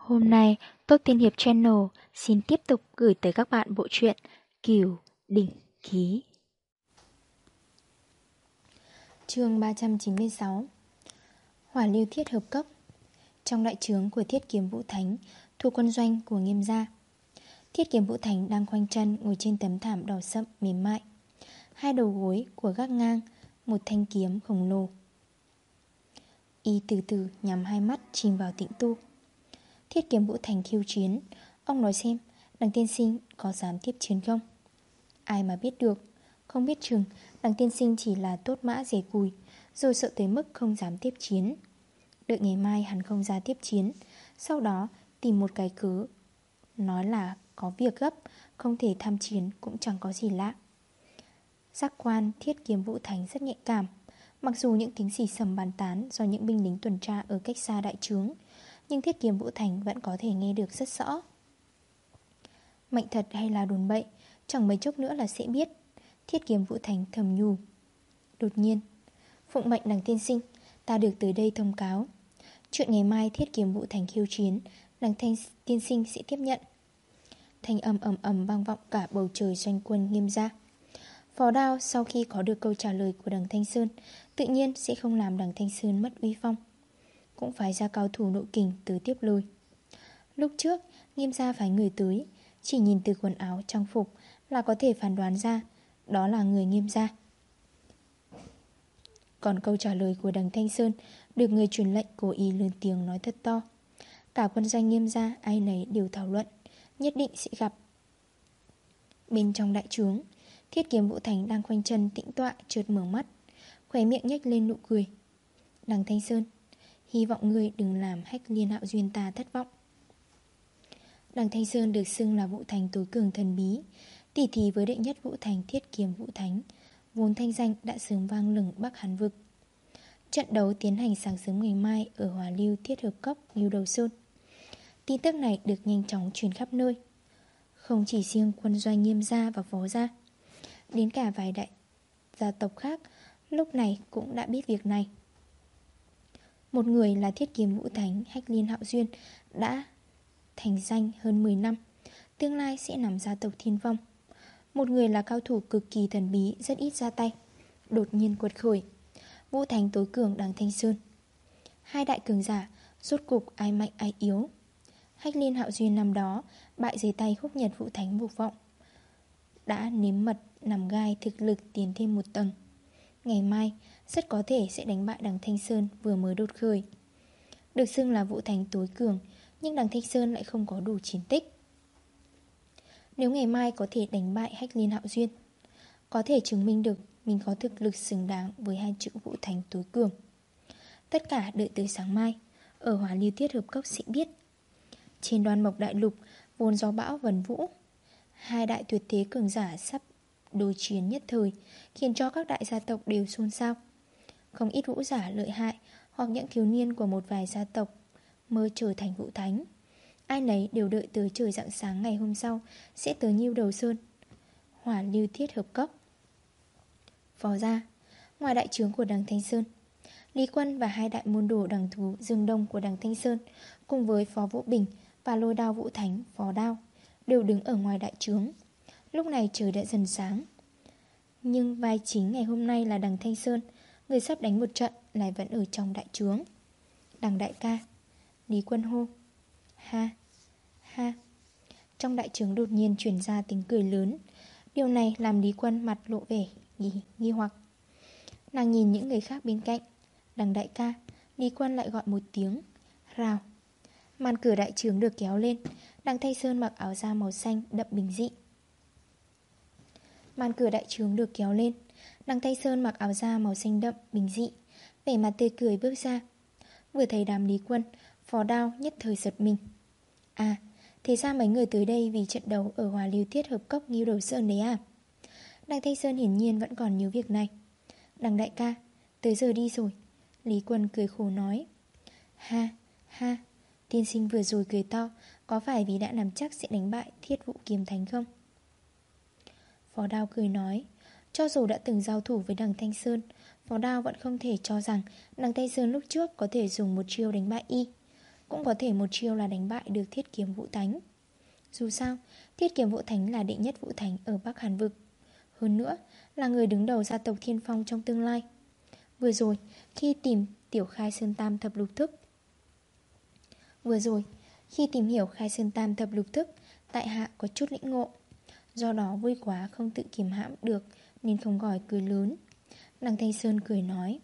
Hôm nay, Tốt Tiên Hiệp Channel xin tiếp tục gửi tới các bạn bộ truyện Kiều Đỉnh Ký. chương 396 Hỏa lưu thiết hợp cốc. Trong đại trướng của thiết kiếm vũ thánh thuộc quân doanh của nghiêm gia. Thiết kiếm vũ thánh đang khoanh chân ngồi trên tấm thảm đỏ sậm mềm mại. Hai đầu gối của gác ngang Một thanh kiếm khổng lồ. Y từ từ nhắm hai mắt chìm vào tĩnh tu. Thiết kiếm vũ thành khiêu chiến. Ông nói xem, Đằng tiên sinh có dám tiếp chiến không? Ai mà biết được? Không biết chừng, Đằng tiên sinh chỉ là tốt mã rẻ cùi, Rồi sợ tới mức không dám tiếp chiến. Đợi ngày mai hắn không ra tiếp chiến, Sau đó tìm một cái cớ, Nói là có việc gấp, Không thể tham chiến cũng chẳng có gì lạ. Giác quan thiết kiếm vũ thành rất nhạy cảm, Mặc dù những tiếng xì sầm bàn tán Do những binh lính tuần tra ở cách xa đại trướng nhưng thiết kiếm vũ thành vẫn có thể nghe được rất rõ. Mạnh thật hay là đồn bậy, Chẳng mấy chốc nữa là sẽ biết. Thiết kiếm vũ thành thầm nhủ. Đột nhiên, Phụng mệnh nàng tiên sinh, Ta được tới đây thông cáo. Chuyện ngày mai thiết kiếm vũ thành khiêu chiến, Nàng thanh tiên sinh sẽ tiếp nhận. Thanh âm ầm ầm vang vọng cả bầu trời doanh quân nghiêm gia. Phó đao sau khi có được câu trả lời của đằng Thanh Sơn, Tự nhiên sẽ không làm đằng Thanh Sơn mất uy phong. Cũng phải ra cao thủ nội kình tứ tiếp lôi. Lúc trước, Nghiêm gia phải người tới, Chỉ nhìn từ quần áo trang phục Là có thể phán đoán ra Đó là người nghiêm gia. Còn câu trả lời của đằng Thanh Sơn Được người truyền lệnh cố ý lớn tiếng nói thật to. Cả quân doanh nghiêm gia Ai nấy đều thảo luận, Nhất định sẽ gặp. Bên trong đại trướng, Thiết kiếm Vũ Thành đang khoanh chân tĩnh tọa trượt mở mắt, Khóe miệng nhếch lên nụ cười. Đằng Thanh Sơn Hy vọng ngươi đừng làm hách liên hạo duyên ta thất vọng. Đằng Thanh Sơn được xưng là Vũ Thành tối cường thần bí Tỷ thí với đệ nhất Vũ Thành thiết kiếm Vũ Thánh Vốn thanh danh đã sớm vang lừng Bắc Hàn Vực. Trận đấu tiến hành sáng sớm ngày mai Ở Hòa Lưu Thiết Hợp Cốc, Lưu Đầu Sơn. Tin tức này được nhanh chóng truyền khắp nơi. Không chỉ riêng quân doanh nghiêm gia và phó gia Đến cả vài đại gia tộc khác Lúc này cũng đã biết việc này. Một người là thiết kiếm vũ thánh Hách Liên Hạo Duyên Đã thành danh hơn 10 năm, Tương lai sẽ nằm gia tộc thiên vong. Một người là cao thủ cực kỳ thần bí, Rất ít ra tay, Đột nhiên quật khởi. Vũ Thánh tối cường đằng Thanh Sơn. Hai đại cường giả, Rốt cục ai mạnh ai yếu. Hách Liên Hạo Duyên năm đó, Bại dưới tay khúc nhật Vũ Thánh vụ vọng, Đã nếm mật nằm gai thực lực tiến thêm một tầng. Ngày mai rất có thể sẽ đánh bại đằng Thanh Sơn vừa mới đột khởi. Được xưng là Vũ Thánh tối cường, Nhưng đằng Thanh Sơn lại không có đủ chiến tích. Nếu ngày mai có thể đánh bại Hách Liên Hạo Duyên, Có thể chứng minh được mình có thực lực xứng đáng với hai chữ Vũ Thánh tối cường. Tất cả đợi tới sáng mai, Ở Hòa Lưu Tiết Hợp Cốc sẽ biết. Trên đoàn mộc đại lục, Vốn gió bão vần vũ, Hai đại tuyệt thế cường giả sắp đối chiến nhất thời, Khiến cho các đại gia tộc đều xôn xao. Không ít vũ giả lợi hại Hoặc những thiếu niên của một vài gia tộc Mơ trở thành vũ thánh. Ai nấy đều đợi tới trời rạng sáng ngày hôm sau Sẽ tới nhiêu đầu sơn, Hỏa lưu thiết hợp cốc. Phó ra Ngoài đại trướng của đằng Thanh Sơn, Lý Quân và hai đại môn đồ đằng thú Dương Đông của đằng Thanh Sơn Cùng với Phó Vũ Bình và lôi đao Vũ Thánh Phó Đao Đều đứng ở ngoài đại trướng. Lúc này trời đã dần sáng, Nhưng vai chính ngày hôm nay là đằng Thanh Sơn Người sắp đánh một trận lại vẫn ở trong đại trướng. Đằng đại ca Lý quân hô. Ha Ha. Trong đại trướng đột nhiên chuyển ra tiếng cười lớn. Điều này làm Lý quân mặt lộ vẻ nghi, nghi hoặc. Nàng nhìn những người khác bên cạnh. Đằng đại ca Lý quân lại gọi một tiếng. Rào. Màn cửa đại trướng được kéo lên. Đằng thay Sơn mặc áo da màu xanh đậm bình dị. Màn cửa đại trướng được kéo lên. Đằng Thanh Sơn mặc áo da màu xanh đậm, bình dị Vẻ mặt tươi cười bước ra. Vừa thấy đám lý quân Phó đao nhất thời giật mình. À, thế ra mấy người tới đây vì trận đấu Ở Hòa Lưu Tiết Hợp Cốc Nghiêu Đầu Sơn đấy à? Đằng Thanh Sơn hiển nhiên vẫn còn nhớ việc này. Đằng đại ca Tới giờ đi rồi. Lý quân cười khổ nói. Ha, ha Tiên sinh vừa rồi cười to Có phải vì đã nắm chắc sẽ đánh bại thiết vụ kiếm thánh không? Phó Đao cười nói. Cho dù đã từng giao thủ với đằng Thanh Sơn Phó Đao vẫn không thể cho rằng Đằng Thanh Sơn lúc trước có thể dùng một chiêu đánh bại y. Cũng có thể một chiêu là đánh bại được thiết kiếm vũ thánh. Dù sao, thiết kiếm vũ thánh là đệ nhất vũ thánh ở Bắc Hàn Vực. Hơn nữa, là người đứng đầu gia tộc thiên phong trong tương lai. Vừa rồi, khi tìm tiểu khai sơn tam thập lục thức Vừa rồi, khi tìm hiểu khai sơn tam thập lục thức Tại hạ có chút lĩnh ngộ. Do đó vui quá không tự kiềm hãm được nên không gọi cười lớn. Đằng Thanh Sơn cười nói,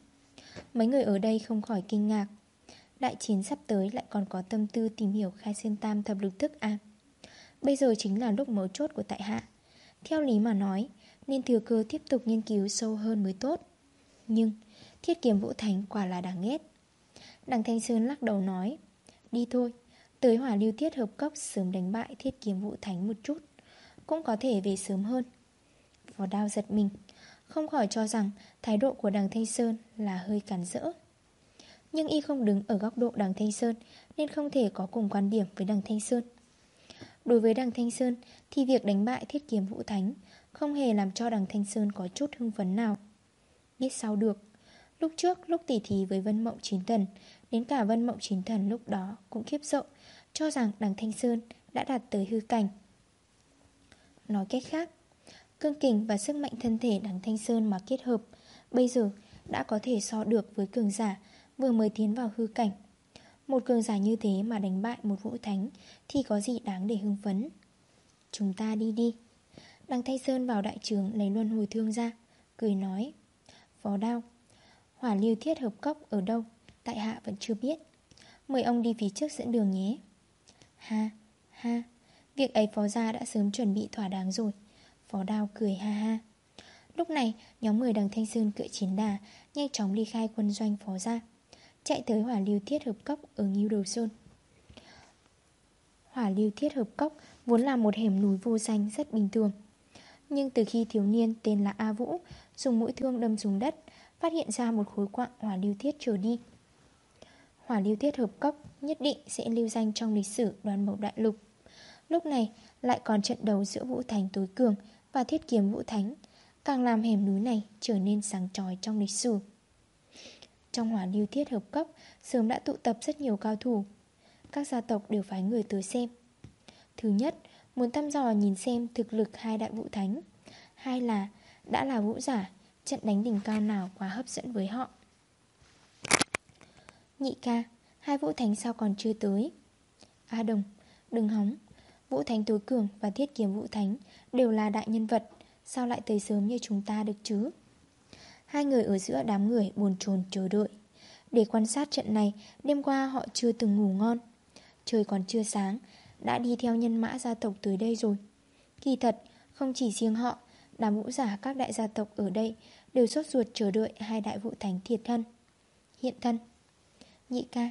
Mấy người ở đây không khỏi kinh ngạc. Đại chiến sắp tới lại còn có tâm tư tìm hiểu khai Xuyên tam thập lực thức à? Bây giờ chính là lúc mấu chốt của tại hạ. Theo lý mà nói, Nên thừa cơ tiếp tục nghiên cứu sâu hơn mới tốt. Nhưng, Thiết kiếm vũ thánh quả là đáng ghét. Đằng Thanh Sơn lắc đầu nói, Đi thôi, Tới hỏa lưu thiết hợp cốc sớm đánh bại thiết kiếm vũ thánh một chút. Cũng có thể về sớm hơn vào đao giật mình. Không khỏi cho rằng thái độ của đằng Thanh Sơn là hơi cản rỡ. Nhưng y không đứng ở góc độ đằng Thanh Sơn Nên không thể có cùng quan điểm với đằng Thanh Sơn. Đối với đằng Thanh Sơn Thì việc đánh bại thiết kiếm vũ thánh Không hề làm cho đằng Thanh Sơn có chút hưng phấn nào. Biết sao được, Lúc trước lúc tỉ thí với Vân Mộng Chín Thần, Đến cả Vân Mộng Chín Thần lúc đó cũng khiếp sợ, Cho rằng đằng Thanh Sơn đã đạt tới hư cảnh. Nói cách khác Cương kình và sức mạnh thân thể đằng Thanh Sơn mà kết hợp Bây giờ đã có thể so được với cường giả Vừa mới tiến vào hư cảnh. Một cường giả như thế mà đánh bại một vũ thánh Thì có gì đáng để hưng phấn? Chúng ta đi đi. Đằng Thanh Sơn vào đại trường lấy luân hồi thương ra Cười nói Phó đao Hỏa lưu thiết hợp cốc ở đâu? Tại hạ vẫn chưa biết. Mời ông đi phía trước dẫn đường nhé. Ha, ha Việc ấy phó gia đã sớm chuẩn bị thỏa đáng rồi. Phó đao cười ha ha. Lúc này, nhóm người đằng Thanh Sơn cưỡi chiến đà, Nhanh chóng ly khai quân doanh phó ra Chạy tới hỏa lưu thiết hợp cốc ở Nghiêu Đầu Sơn. Hỏa lưu thiết hợp cốc Vốn là một hẻm núi vô danh rất bình thường, Nhưng từ khi thiếu niên tên là A Vũ Dùng mũi thương đâm xuống đất, Phát hiện ra một khối quạng hỏa lưu thiết trở đi. Hỏa lưu thiết hợp cốc Nhất định sẽ lưu danh trong lịch sử đoàn mộc đại lục. Lúc này, lại còn trận đấu giữa Vũ thành tối cường và thiết kiếm Vũ Thánh, Càng làm hẻm núi này trở nên sáng chói trong lịch sử. Trong hỏa lưu thiết hợp cấp Sớm đã tụ tập rất nhiều cao thủ. Các gia tộc đều phái người tới xem. Thứ nhất, Muốn thăm dò nhìn xem thực lực hai đại vũ thánh. Hai là, Đã là vũ giả, Trận đánh đỉnh cao nào quá hấp dẫn với họ? Nhị ca, Hai vũ thánh sao còn chưa tới? A đồng, Đừng hóng. Vũ thánh tối cường và thiết kiếm vũ thánh Đều là đại nhân vật, Sao lại tới sớm như chúng ta được chứ? Hai người ở giữa đám người buồn chồn chờ đợi. Để quan sát trận này, Đêm qua họ chưa từng ngủ ngon. Trời còn chưa sáng, Đã đi theo nhân mã gia tộc tới đây rồi. Kỳ thật, Không chỉ riêng họ, Đám vũ giả các đại gia tộc ở đây Đều sốt ruột chờ đợi hai đại vũ thánh thiệt thân. Hiện thân, Nhị ca,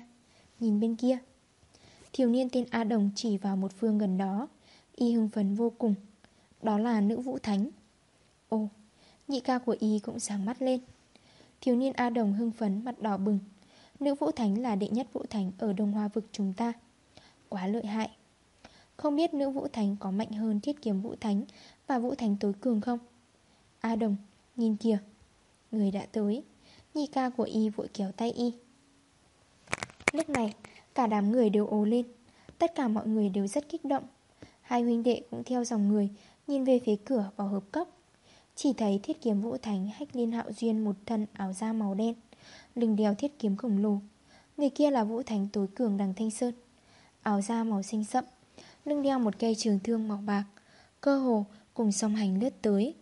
Nhìn bên kia. Thiếu niên tên A Đồng chỉ vào một phương gần đó. Y hưng phấn vô cùng. Đó là nữ vũ thánh. Ồ, Nhị ca của Y cũng sáng mắt lên. Thiếu niên A Đồng hưng phấn, mặt đỏ bừng. Nữ vũ thánh là đệ nhất vũ thánh Ở Đông Hoa vực chúng ta. Quá lợi hại. Không biết nữ vũ thánh có mạnh hơn thiết kiếm vũ thánh Và vũ thánh tối cường không? A Đồng, Nhìn kìa. Người đã tới. Nhị ca của y vội kéo tay y. Lúc này Cả đám người đều ồ lên. Tất cả mọi người đều rất kích động. Hai huynh đệ cũng theo dòng người Nhìn về phía cửa vào hợp cấp Chỉ thấy thiết kiếm vũ thánh hách liên hạo duyên Một thân áo da màu đen Lưng đeo thiết kiếm khổng lồ. Người kia là vũ thánh tối cường đằng Thanh Sơn. Áo da màu xanh sậm Lưng đeo một cây trường thương màu bạc Cơ hồ cùng song hành lướt tới.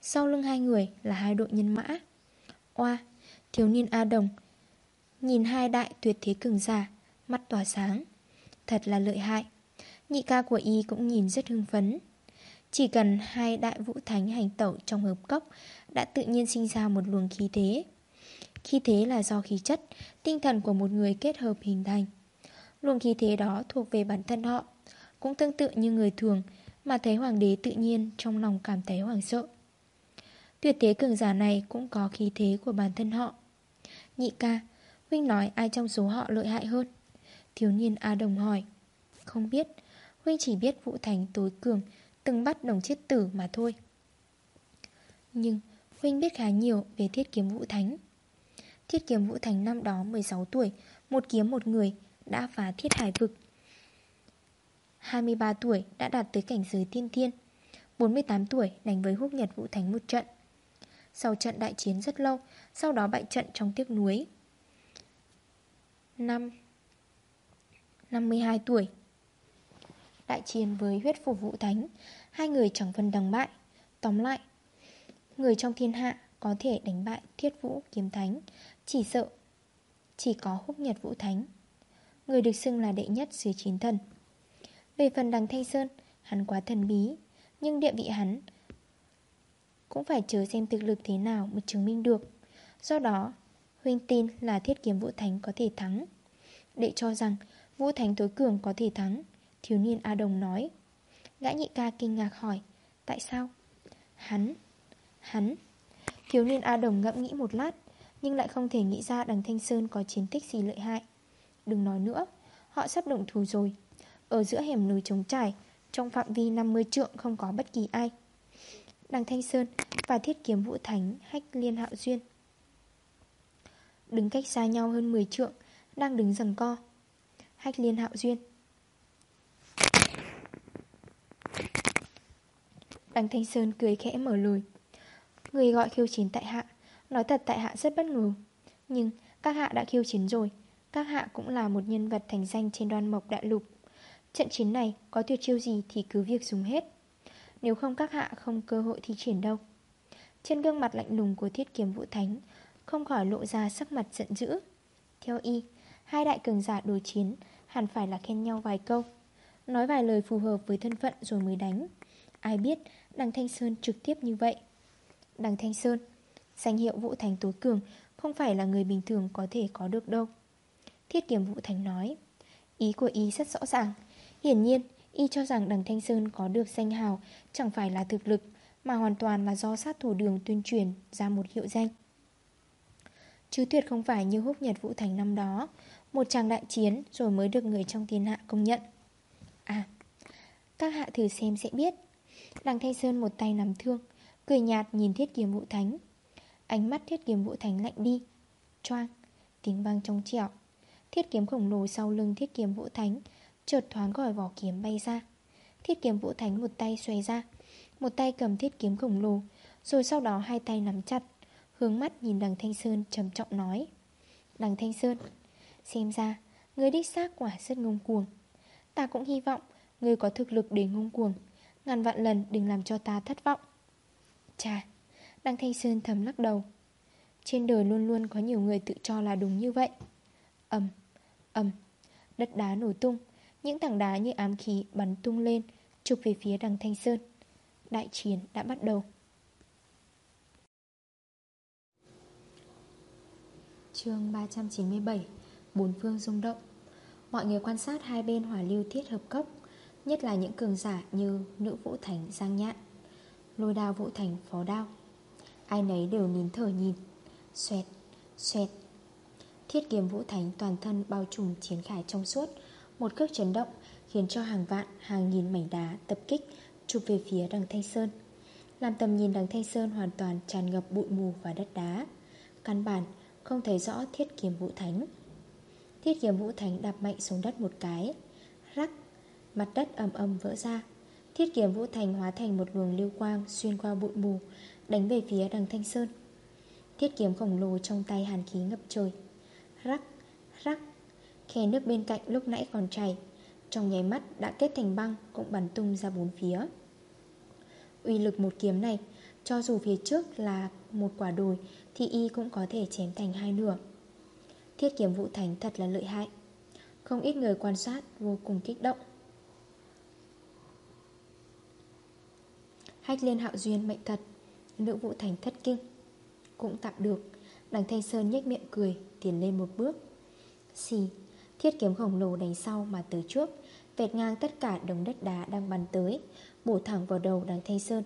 Sau lưng hai người là hai đội nhân mã. Oa, thiếu niên A Đồng Nhìn hai đại tuyệt thế cường giả. Mắt tỏa sáng. Thật là lợi hại. Nhị ca của y cũng nhìn rất hưng phấn. Chỉ cần hai đại vũ thánh hành tẩu trong hợp cốc Đã tự nhiên sinh ra một luồng khí thế. Khí thế là do khí chất, Tinh thần của một người kết hợp hình thành. Luồng khí thế đó thuộc về bản thân họ, Cũng tương tự như người thường Mà thấy hoàng đế tự nhiên trong lòng cảm thấy hoàng sợ. Tuyệt thế cường giả này cũng có khí thế của bản thân họ. Nhị ca, Huynh nói ai trong số họ lợi hại hơn? Thiếu niên A Đồng hỏi. Không biết Huynh chỉ biết Vũ Thành tối cường, Từng bắt đồng chết tử mà thôi. Nhưng Huynh biết khá nhiều về thiết kiếm Vũ Thánh. Thiết kiếm Vũ Thánh năm đó 16 tuổi, Một kiếm một người, đã phá thiết hải vực. 23 tuổi đã đạt tới cảnh giới tiên thiên 48 tuổi đánh với húc nhật vũ thánh một trận. Sau trận đại chiến rất lâu, Sau đó bại trận trong tiếc núi Năm 52 tuổi. Đại chiến với huyết phục vũ thánh, Hai người chẳng phân đằng bại. Tóm lại, Người trong thiên hạ có thể đánh bại thiết vũ kiếm thánh, Chỉ sợ Chỉ có húc nhật vũ thánh. Người được xưng là đệ nhất dưới chín thần. Về phần đằng Thanh Sơn, Hắn quá thần bí, Nhưng địa vị hắn Cũng phải chờ xem thực lực thế nào mới chứng minh được. Do đó, Huynh tin là thiết kiếm vũ thánh có thể thắng Đệ cho rằng Vũ thánh tối cường có thể thắng, Thiếu niên A Đồng nói. Gã nhị ca kinh ngạc hỏi, Tại sao? Hắn Hắn. Thiếu niên A Đồng ngẫm nghĩ một lát, Nhưng lại không thể nghĩ ra đằng Thanh Sơn có chiến tích gì lợi hại. Đừng nói nữa, Họ sắp động thù rồi. Ở giữa hẻm núi trống trải, Trong phạm vi 50 trượng không có bất kỳ ai. Đằng Thanh Sơn và thiết kiếm vũ thánh hách liên hạo duyên. Đứng cách xa nhau hơn 10 trượng, Đang đứng dần co Hách liên hạo duyên. Đằng Thanh Sơn cười khẽ mở lời. Người gọi khiêu chiến tại hạ. Nói thật tại hạ rất bất ngờ. Nhưng các hạ đã khiêu chiến rồi. Các hạ cũng là một nhân vật thành danh trên đoan mộc đại lục. Trận chiến này có tuyệt chiêu gì thì cứ việc dùng hết. Nếu không các hạ không cơ hội thi triển đâu. Trên gương mặt lạnh lùng của thiết kiếm vũ thánh Không khỏi lộ ra sắc mặt giận dữ. Theo y, Hai đại cường giả đối chiến Hẳn phải là khen nhau vài câu. Nói vài lời phù hợp với thân phận rồi mới đánh. Ai biết Đằng Thanh Sơn trực tiếp như vậy. Đằng Thanh Sơn, Danh hiệu Vũ Thành tối cường Không phải là người bình thường có thể có được đâu. Thiết kiểm Vũ Thành nói, Ý của y rất rõ ràng. Hiển nhiên, y cho rằng đằng Thanh Sơn có được danh hào Chẳng phải là thực lực, Mà hoàn toàn là do sát thủ đường tuyên truyền ra một hiệu danh. Chứ tuyệt không phải như húc nhật Vũ Thành năm đó một tràng đại chiến rồi mới được người trong thiên hạ công nhận. À Các hạ thử xem sẽ biết. Đằng Thanh Sơn một tay nắm thương, Cười nhạt nhìn thiết kiếm vũ thánh. Ánh mắt thiết kiếm vũ thánh lạnh đi. Choang, Tiếng vang trong trẻo. Thiết kiếm khổng lồ sau lưng thiết kiếm vũ thánh Chợt thoáng khỏi vỏ kiếm bay ra. Thiết kiếm vũ thánh một tay xoay ra, Một tay cầm thiết kiếm khổng lồ, Rồi sau đó hai tay nắm chặt, Hướng mắt nhìn đằng Thanh Sơn trầm trọng nói, Đằng Thanh Sơn Xem ra, Người đích xác quả rất ngông cuồng. Ta cũng hy vọng Người có thực lực để ngông cuồng, Ngàn vạn lần đừng làm cho ta thất vọng. Chà, Đăng Thanh Sơn thầm lắc đầu. Trên đời luôn luôn có nhiều người tự cho là đúng như vậy. Ẩm Ẩm Đất đá nổ tung, Những tảng đá như ám khí bắn tung lên trục về phía đằng Thanh Sơn. Đại chiến đã bắt đầu. Chương 397 Bốn phương rung động. Mọi người quan sát hai bên hỏa lưu thiết hợp cốc Nhất là những cường giả như nữ vũ thành Giang Nhạn Lôi đao vũ thành phó đao. Ai nấy đều nín thở nhìn. Xoẹt, xoẹt. Thiết kiếm vũ thành toàn thân bao trùm chiến khải trong suốt Một cước chấn động Khiến cho hàng vạn, hàng nghìn mảnh đá tập kích Chụp về phía đằng Thanh Sơn. Làm tầm nhìn đằng Thanh Sơn hoàn toàn tràn ngập bụi mù và đất đá. Căn bản không thấy rõ thiết kiếm vũ thánh. Thiết kiếm vũ thánh đạp mạnh xuống đất một cái. Rắc Mặt đất ầm ầm vỡ ra. Thiết kiếm vũ thành hóa thành một luồng lưu quang Xuyên qua bụi mù Đánh về phía đằng Thanh Sơn. Thiết kiếm khổng lồ trong tay hàn khí ngập trời. Rắc, rắc Khe nước bên cạnh lúc nãy còn chảy. Trong nháy mắt đã kết thành băng Cũng bắn tung ra bốn phía. Uy lực một kiếm này Cho dù phía trước là một quả đồi Thì y cũng có thể chém thành hai nửa. Thiết kiếm vũ thành thật là lợi hại. Không ít người quan sát vô cùng kích động. Hách liên hạo duyên mệnh thật Nữ vụ thành thất kinh. Cũng tạm được Đằng Thanh Sơn nhếch miệng cười Tiến lên một bước. Xì Thiết kiếm khổng lồ đánh sau mà tới trước Vẹt ngang tất cả đống đất đá đang bắn tới Bổ thẳng vào đầu đằng Thanh Sơn.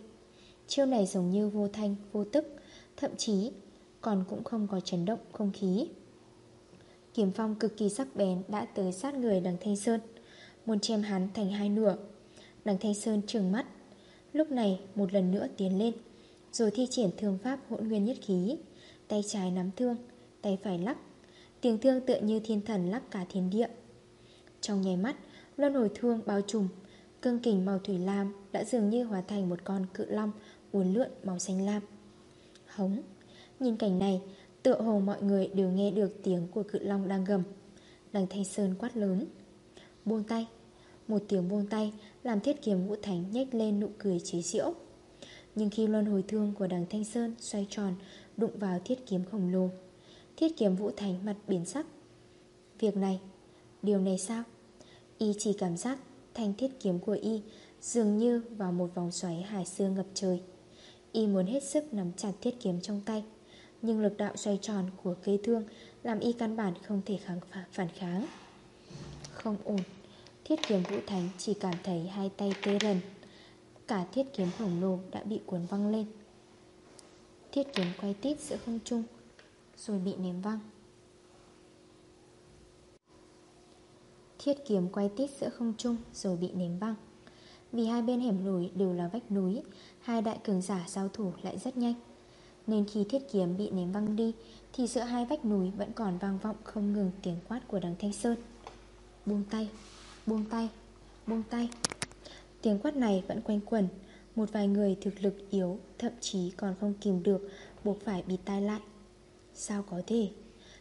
Chiêu này giống như vô thanh, vô tức Thậm chí còn cũng không có chấn động không khí. Kiếm phong cực kỳ sắc bén đã tới sát người đằng Thanh Sơn. Muốn chém hắn thành hai nửa. Đằng Thanh Sơn trừng mắt. Lúc này, một lần nữa tiến lên. Rồi thi triển thương pháp hỗn nguyên nhất khí. Tay trái nắm thương, Tay phải lắc. Tiếng thương tựa như thiên thần lắc cả thiên địa. Trong nháy mắt, Luân hồi thương bao trùm. Cương kình màu thủy lam đã dường như hóa thành một con cự long uốn lượn màu xanh lam. Hống! Nhìn cảnh này Tựa hồ mọi người đều nghe được tiếng của cự long đang gầm. Đằng Thanh Sơn quát lớn. Buông tay. Một tiếng buông tay Làm thiết kiếm vũ thánh nhếch lên nụ cười chế giễu. Nhưng khi luân hồi thương của đằng Thanh Sơn Xoay tròn, Đụng vào thiết kiếm khổng lồ, Thiết kiếm vũ thánh mặt biến sắc. Việc này, Điều này sao? Y chỉ cảm giác thanh thiết kiếm của Y Dường như vào một vòng xoáy hải xương ngập trời. Y muốn hết sức nắm chặt thiết kiếm trong tay. Nhưng lực đạo xoay tròn của cây thương Làm Y căn bản không thể kháng phản kháng. Không ổn, Thiết kiếm vũ thánh chỉ cảm thấy hai tay tê rần. Cả thiết kiếm khổng lồ đã bị cuốn văng lên. Thiết kiếm quay tít giữa không trung, Rồi bị ném văng. Thiết kiếm quay tít giữa không trung, Rồi bị ném văng. Vì hai bên hẻm núi đều là vách núi, Hai đại cường giả giao thủ lại rất nhanh. Nên khi thiết kiếm bị ném văng đi Thì giữa hai vách núi vẫn còn vang vọng không ngừng tiếng quát của đằng Thanh Sơn. Buông tay, buông tay, buông tay. Tiếng quát này vẫn quanh quẩn Một vài người thực lực yếu Thậm chí còn không kìm được Buộc phải bịt tai lại Sao có thể?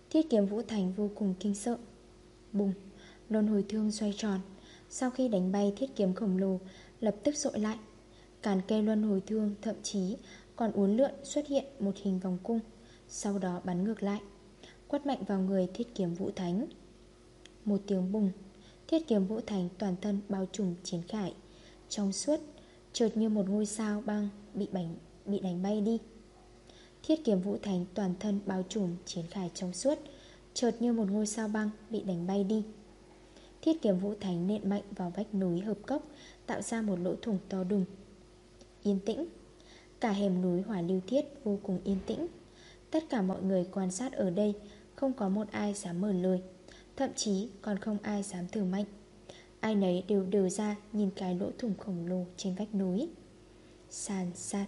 Thiết kiếm Vũ Thành vô cùng kinh sợ. Bùng Luân hồi thương xoay tròn. Sau khi đánh bay thiết kiếm khổng lồ Lập tức dội lại. Càn kê luân hồi thương thậm chí còn uốn lượn xuất hiện một hình vòng cung Sau đó bắn ngược lại Quất mạnh vào người thiết kiếm vũ thánh. Một tiếng bùng Thiết kiếm vũ thánh toàn thân bao trùm chiến khải Trong suốt Chợt như một ngôi sao băng Bị, bánh, bị đánh bay đi. Thiết kiếm vũ thánh toàn thân bao trùm chiến khải trong suốt Chợt như một ngôi sao băng bị đánh bay đi. Thiết kiếm vũ thánh nện mạnh vào vách núi hợp cốc Tạo ra một lỗ thủng to đùng. Yên tĩnh Cả hẻm núi hỏa lưu thiết vô cùng yên tĩnh. Tất cả mọi người quan sát ở đây, Không có một ai dám mở lời, Thậm chí còn không ai dám thử mạnh. Ai nấy đều đều ra Nhìn cái lỗ thủng khổng lồ trên vách núi. Sàn sạt.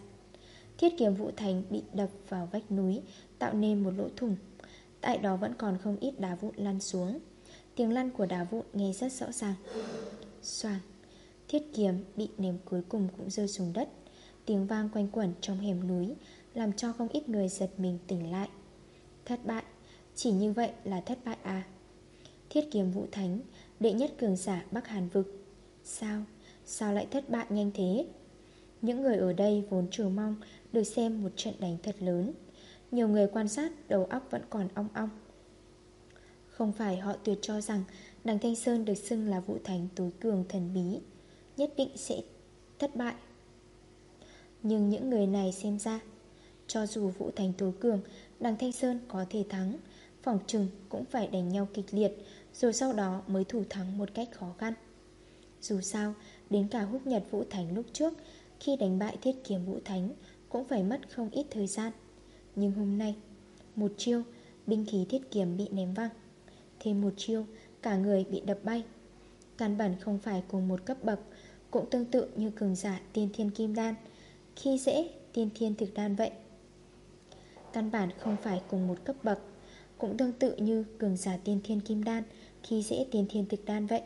Thiết kiếm vũ thành bị đập vào vách núi, Tạo nên một lỗ thủng. Tại đó vẫn còn không ít đá vụn lăn xuống. Tiếng lăn của đá vụn nghe rất rõ ràng. Xoàng. Thiết kiếm bị ném cuối cùng cũng rơi xuống đất. Tiếng vang quanh quẩn trong hẻm núi, Làm cho không ít người giật mình tỉnh lại. Thất bại, Chỉ như vậy là thất bại à? Thiết kiếm vũ thánh, Đệ nhất cường giả Bắc Hàn Vực. Sao? Sao lại thất bại nhanh thế? Những người ở đây vốn chờ mong Được xem một trận đánh thật lớn. Nhiều người quan sát, đầu óc vẫn còn ong ong. Không phải họ tuyệt cho rằng Đằng Thanh Sơn được xưng là vũ thánh tối cường thần bí, Nhất định sẽ thất bại. Nhưng những người này xem ra, Cho dù vũ thành tối cường, Đằng Thanh Sơn có thể thắng, Phòng trừng cũng phải đánh nhau kịch liệt, Rồi sau đó mới thủ thắng một cách khó khăn. Dù sao, Đến cả húc nhật vũ thánh lúc trước, Khi đánh bại thiết kiếm vũ thánh Cũng phải mất không ít thời gian. Nhưng hôm nay, Một chiêu, Binh khí thiết kiếm bị ném văng. Thêm một chiêu, Cả người bị đập bay. Căn bản không phải cùng một cấp bậc, Cũng tương tự như cường giả tiên thiên kim đan. Khi dễ tiên thiên thực đan vậy. Căn bản không phải cùng một cấp bậc Cũng tương tự như cường giả tiên thiên kim đan Khi dễ tiên thiên thực đan vậy.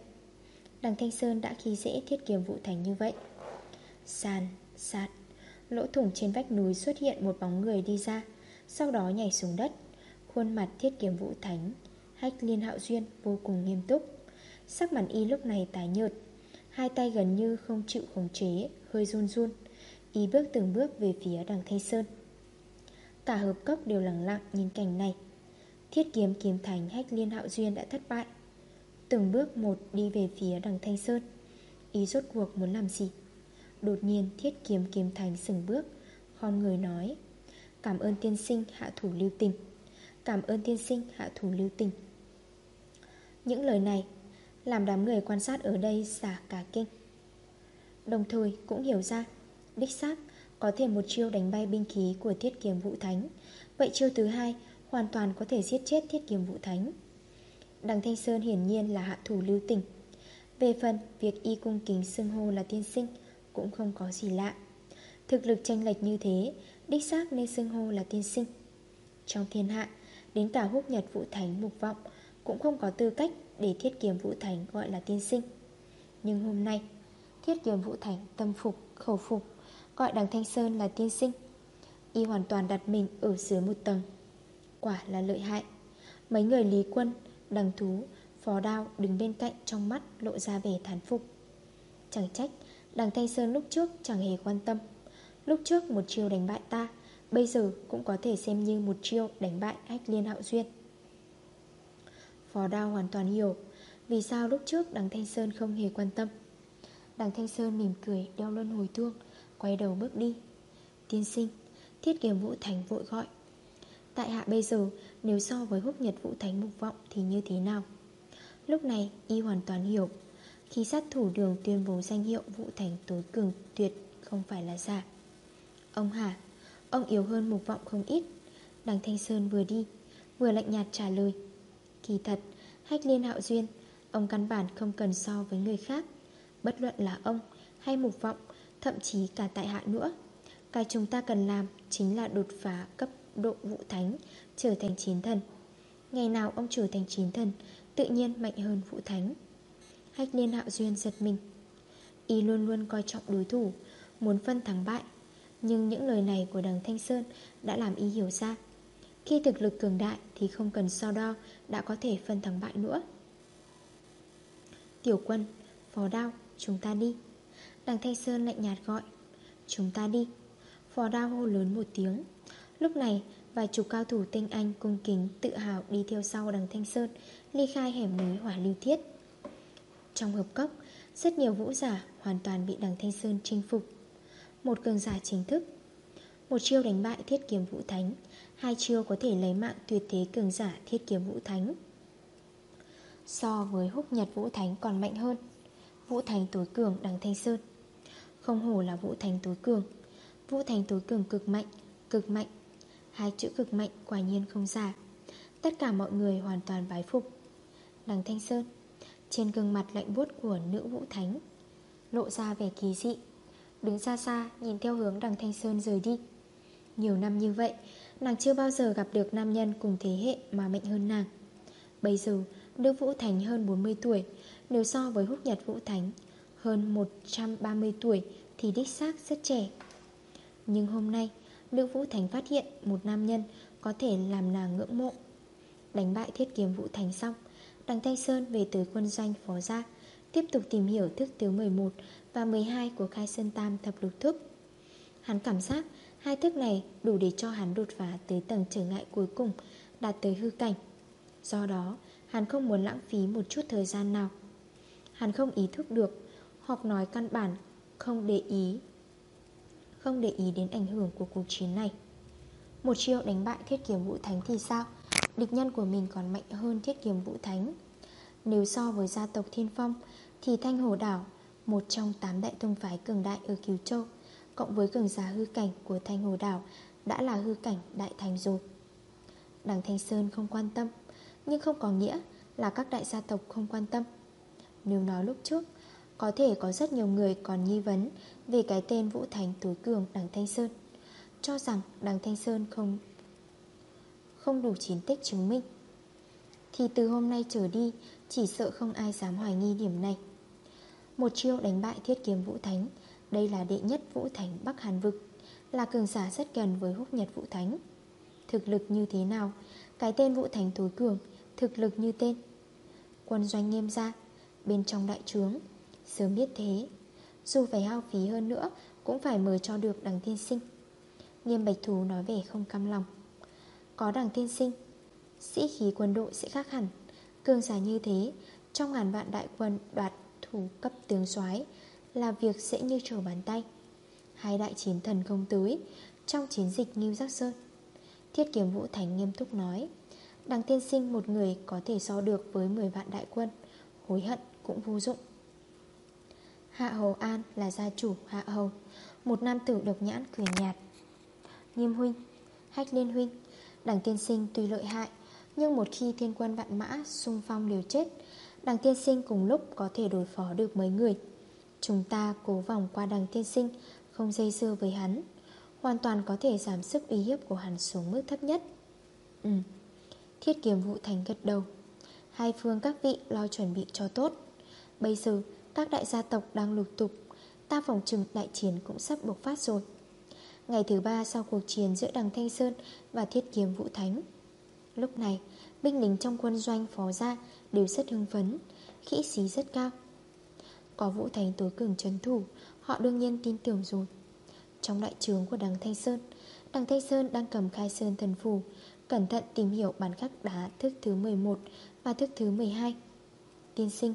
Đằng Thanh Sơn đã khi dễ thiết kiếm vũ thành như vậy. Sàn, sạt Lỗ thủng trên vách núi xuất hiện một bóng người đi ra Sau đó nhảy xuống đất. Khuôn mặt thiết kiếm vũ thánh Hách liên hạo duyên vô cùng nghiêm túc. Sắc mặt y lúc này tái nhợt Hai tay gần như không chịu khống chế Hơi run run. Y bước từng bước về phía đằng Thanh Sơn. Cả hợp cốc đều lặng lặng nhìn cảnh này. Thiết kiếm kiếm thành hách liên hạo duyên đã thất bại. Từng bước một đi về phía đằng Thanh Sơn. Y rốt cuộc muốn làm gì? Đột nhiên thiết kiếm kiếm thành sừng bước. Khom người nói, Cảm ơn tiên sinh, hạ thủ lưu tình. Cảm ơn tiên sinh, hạ thủ lưu tình. Những lời này Làm đám người quan sát ở đây xả cả kinh. Đồng thời cũng hiểu ra Đích xác Có thể một chiêu đánh bay binh khí của thiết kiếm vũ thánh. Vậy chiêu thứ hai Hoàn toàn có thể giết chết thiết kiếm vũ thánh. Đằng Thanh Sơn hiển nhiên là hạ thủ lưu tình. Về phần việc y cung kính xưng hô là tiên sinh Cũng không có gì lạ. Thực lực tranh lệch như thế Đích xác nên xưng hô là tiên sinh. Trong thiên hạ Đến cả húc nhật vũ thánh mục vọng Cũng không có tư cách để thiết kiếm Vũ thánh gọi là tiên sinh. Nhưng hôm nay Thiết kiếm Vũ thánh tâm phục, khẩu phục Gọi đằng Thanh Sơn là tiên sinh. Y hoàn toàn đặt mình ở dưới một tầng. Quả là lợi hại. Mấy người Lý Quân, đằng thú, phó đao đứng bên cạnh trong mắt lộ ra vẻ thán phục. Chẳng trách Đằng Thanh Sơn lúc trước chẳng hề quan tâm. Lúc trước một chiêu đánh bại ta Bây giờ cũng có thể xem như một chiêu đánh bại Hách Liên Hạo Duyên. Phó Đao hoàn toàn hiểu Vì sao lúc trước đằng Thanh Sơn không hề quan tâm. Đằng Thanh Sơn mỉm cười đeo luân hồi thương Quay đầu bước đi. Tiên sinh, Thiết kiếm Vũ Thành vội gọi. Tại hạ bây giờ, nếu so với húc nhật Vũ Thánh mục vọng thì như thế nào? Lúc này, y hoàn toàn hiểu. Khi sát thủ đường tuyên bố danh hiệu Vũ Thành tối cường tuyệt không phải là giả. Ông hả Ông yếu hơn mục vọng không ít. Đằng Thanh Sơn vừa đi, Vừa lạnh nhạt trả lời. Kỳ thật, Hách liên hạo duyên, Ông căn bản không cần so với người khác. Bất luận là ông hay mục vọng Thậm chí cả tại hạ nữa. Cái chúng ta cần làm Chính là đột phá cấp độ vũ thánh, Trở thành chiến thần. Ngày nào ông trở thành chiến thần, Tự nhiên mạnh hơn vũ thánh. Hách liên hạo duyên giật mình. Y luôn luôn coi trọng đối thủ, Muốn phân thắng bại. Nhưng những lời này của đằng Thanh Sơn Đã làm Y hiểu ra. Khi thực lực cường đại thì không cần so đo Đã có thể phân thắng bại nữa. Tiểu quân, Phó đao, chúng ta đi. Đằng Thanh Sơn lạnh nhạt gọi, Chúng ta đi. Phò đao hô lớn một tiếng. Lúc này, vài chục cao thủ tinh anh cung kính Tự hào đi theo sau đằng Thanh Sơn, Ly khai hẻm núi hỏa lưu thiết. Trong hợp cốc, Rất nhiều vũ giả hoàn toàn bị đằng Thanh Sơn chinh phục. Một cường giả chính thức, Một chiêu đánh bại thiết kiếm vũ thánh, Hai chiêu có thể lấy mạng tuyệt thế cường giả thiết kiếm vũ thánh. So với húc nhật vũ thánh còn mạnh hơn. Vũ thánh tối cường đằng Thanh Sơn. Không hổ là vũ thánh tối cường. Vũ thánh tối cường cực mạnh Cực mạnh. Hai chữ cực mạnh quả nhiên không giả Tất cả mọi người hoàn toàn bái phục. Đằng Thanh Sơn, Trên gương mặt lạnh buốt của nữ vũ thánh, Lộ ra vẻ kỳ dị. Đứng xa xa, nhìn theo hướng đằng Thanh Sơn rời đi. Nhiều năm như vậy, Nàng chưa bao giờ gặp được nam nhân cùng thế hệ mà mạnh hơn nàng. Bây giờ, Nữ Vũ Thánh hơn 40 tuổi, Nếu so với húc nhật Vũ Thánh hơn 130 tuổi Thì đích xác rất trẻ. Nhưng hôm nay lữ Vũ thành phát hiện một nam nhân Có thể làm nàng ngưỡng mộ. Đánh bại thiết kiếm Vũ thành xong, Đằng Thanh Sơn về tới quân doanh phó gia, Tiếp tục tìm hiểu thức thứ 11 Và 12 của khai sơn tam thập lục thức. Hắn cảm giác Hai thức này đủ để cho hắn đột phá Tới tầng trở ngại cuối cùng, Đạt tới hư cảnh. Do đó, hắn không muốn lãng phí một chút thời gian nào. Hắn không ý thức được hoặc nói căn bản, Không để ý. Không để ý đến ảnh hưởng của cuộc chiến này. Một chiêu đánh bại thiết kiếm vũ thánh thì sao? Địch nhân của mình còn mạnh hơn thiết kiếm vũ thánh. Nếu so với gia tộc Thiên Phong, Thì Thanh Hồ Đảo, Một trong 8 đại tông phái cường đại ở Kiều Châu, Cộng với cường giả hư cảnh của Thanh Hồ Đảo, Đã là hư cảnh đại thành rồi. Đảng Thanh Sơn không quan tâm, Nhưng không có nghĩa là các đại gia tộc không quan tâm. Nếu nói lúc trước có thể có rất nhiều người còn nghi vấn Về cái tên Vũ Thành tối cường đằng Thanh Sơn. Cho rằng đằng Thanh Sơn không Không đủ chiến tích chứng minh. Thì từ hôm nay trở đi, Chỉ sợ không ai dám hoài nghi điểm này. Một chiêu đánh bại thiết kiếm Vũ Thánh, Đây là đệ nhất Vũ Thánh Bắc Hàn Vực, Là cường giả rất gần với húc nhật Vũ Thánh. Thực lực như thế nào, Cái tên Vũ Thánh tối cường Thực lực như tên? Quân doanh nghiêm ra Bên trong đại trướng Sớm biết thế. Dù phải hao phí hơn nữa, Cũng phải mời cho được đằng tiên sinh. Nghiêm bạch thú nói về không cam lòng. Có đằng tiên sinh, Sĩ khí quân đội sẽ khác hẳn. Cường giả như thế, Trong ngàn vạn đại quân đoạt thủ cấp tướng soái, Là việc sẽ như trở bàn tay. Hai đại chiến thần không tới, Trong chiến dịch Ngưu Giác Sơn. Thiết kiếm Vũ thánh nghiêm túc nói, Đằng tiên sinh một người có thể so được với 10 vạn đại quân, Hối hận cũng vô dụng. Hạ Hầu An là gia chủ Hạ Hầu, Một nam tử độc nhãn cười nhạt. Nghiêm huynh, Hách liên huynh Đằng tiên sinh tuy lợi hại, Nhưng một khi thiên quân vạn mã xung phong đều chết Đằng tiên sinh cùng lúc có thể đối phó được mấy người. Chúng ta cố vòng qua đằng tiên sinh, Không dây dưa với hắn, Hoàn toàn có thể giảm sức uy hiếp của hắn xuống mức thấp nhất. Ừ Thiết kiếm vũ thành gật đầu. Hai phương các vị lo chuẩn bị cho tốt. Bây giờ các đại gia tộc đang lục tục Ta phòng trừng đại chiến cũng sắp bộc phát rồi. Ngày thứ ba sau cuộc chiến giữa đằng Thanh Sơn và Thiết Kiếm Vũ Thánh, Lúc này, Binh lính trong quân doanh phó ra Đều rất hưng phấn, Khĩ xí rất cao. Có Vũ Thánh tối cường trấn thủ, Họ đương nhiên tin tưởng rồi. Trong đại trường của đằng Thanh Sơn, Đằng Thanh Sơn đang cầm khai sơn thần phù, Cẩn thận tìm hiểu bản khắc đá thức thứ 11 và thức thứ 12 Tiên sinh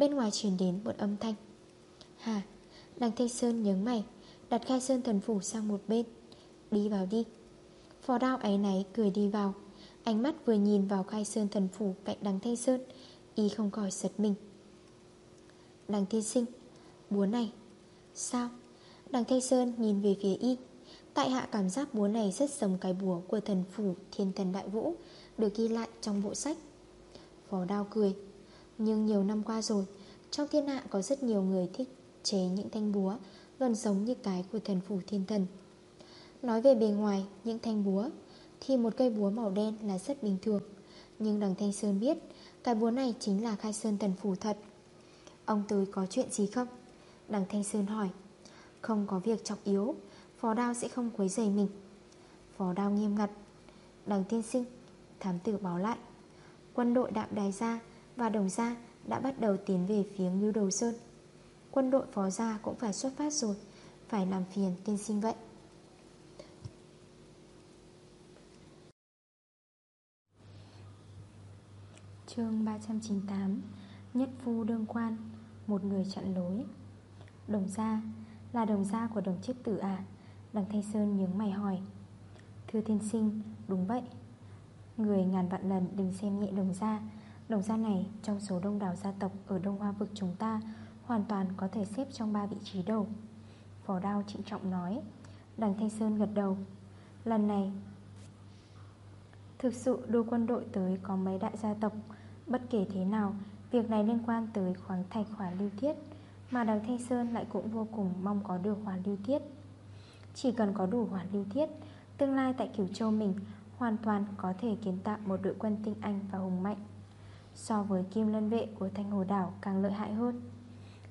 Bên ngoài truyền đến một âm thanh. Hà Đằng Thanh Sơn nhớ mày, Đặt khai sơn thần phủ sang một bên. Đi vào đi. Phò đao ấy náy cười đi vào. Ánh mắt vừa nhìn vào khai sơn thần phủ cạnh đằng Thanh Sơn, Y không khỏi giật mình. Đằng thiên sinh, Búa này, Sao? Đằng Thanh Sơn nhìn về phía Y. Tại hạ cảm giác búa này rất giống cái búa của thần phủ thiên thần đại vũ, Được ghi lại trong bộ sách. Phó đao cười. Nhưng nhiều năm qua rồi, Trong thiên hạ có rất nhiều người thích chế những thanh búa, Gần giống như cái của thần phủ thiên thần. Nói về bề ngoài những thanh búa, Thì một cây búa màu đen là rất bình thường. Nhưng đằng Thanh Sơn biết, Cái búa này chính là khai sơn thần phủ thật. Ông tới có chuyện gì không? Đằng Thanh Sơn hỏi. Không có việc trọng yếu, Phó đao sẽ không quấy rầy mình. Phó đao nghiêm ngặt. Đằng tiên sinh, Thám tử báo lại. Quân đội đạm đài ra và đồng gia Đã bắt đầu tiến về phía ngưu đầu sơn. Quân đội phó gia cũng phải xuất phát rồi, Phải làm phiền tiên sinh vậy. Chương 398 Nhất phu đương quan, Một người chặn lối. Đồng gia Là đồng gia của đồng chết tử à Đằng Thanh Sơn nhướng mày hỏi. Thưa thiên sinh, Đúng vậy. Người ngàn vạn lần đừng xem nhẹ đồng gia Đồng gia này, trong số đông đảo gia tộc Ở Đông Hoa vực chúng ta, Hoàn toàn có thể xếp trong ba vị trí đầu. Phó đao trịnh trọng nói. Đằng Thanh Sơn gật đầu. Lần này, Thực sự đưa quân đội tới có mấy đại gia tộc. Bất kể thế nào, Việc này liên quan tới khoáng thạch hỏa lưu thiết, Mà đằng Thanh Sơn lại cũng vô cùng mong có được hỏa lưu thiết. Chỉ cần có đủ hỏa lưu thiết, Tương lai tại Cửu Châu mình Hoàn toàn có thể kiến tạo một đội quân tinh anh và hùng mạnh. So với kim lân vệ của Thanh Hồ Đảo càng lợi hại hơn.